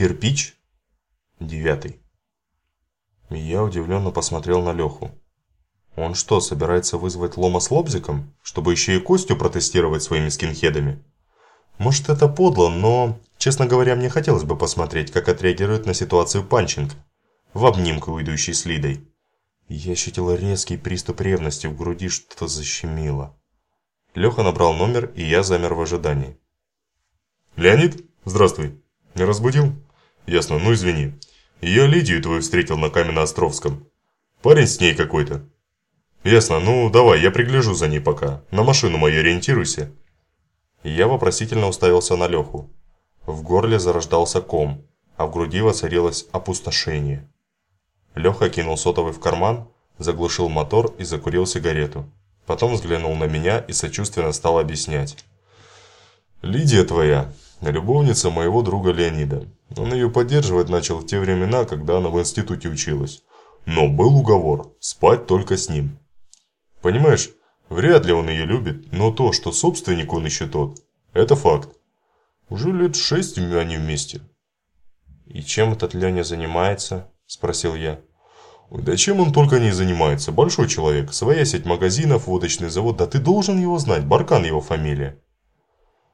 Кирпич? Девятый. Я удивленно посмотрел на Леху. Он что, собирается вызвать Лома с Лобзиком, чтобы еще и Костю протестировать своими скинхедами? Может это подло, но, честно говоря, мне хотелось бы посмотреть, как отреагирует на ситуацию Панченко, в обнимку уйдущий с Лидой. Я ощутил резкий приступ ревности, в груди что-то защемило. Леха набрал номер, и я замер в ожидании. «Леонид, здравствуй. Не разбудил?» «Ясно, ну извини. Я Лидию твою встретил на Каменноостровском. Парень с ней какой-то. Ясно, ну давай, я пригляжу за ней пока. На машину мою ориентируйся». Я вопросительно уставился на Леху. В горле зарождался ком, а в груди воцарилось опустошение. Леха кинул сотовый в карман, заглушил мотор и закурил сигарету. Потом взглянул на меня и сочувственно стал объяснять. «Лидия твоя, любовница моего друга Леонида. Он ее поддерживать начал в те времена, когда она в институте училась. Но был уговор – спать только с ним. Понимаешь, Вряд ли он ее любит, но то, что собственник он еще тот, это факт. Уже лет шесть они вместе. «И чем этот Леня занимается?» – спросил я. «Да чем он только не занимается. Большой человек. Своя сеть магазинов, водочный завод. Да ты должен его знать. Баркан его фамилия».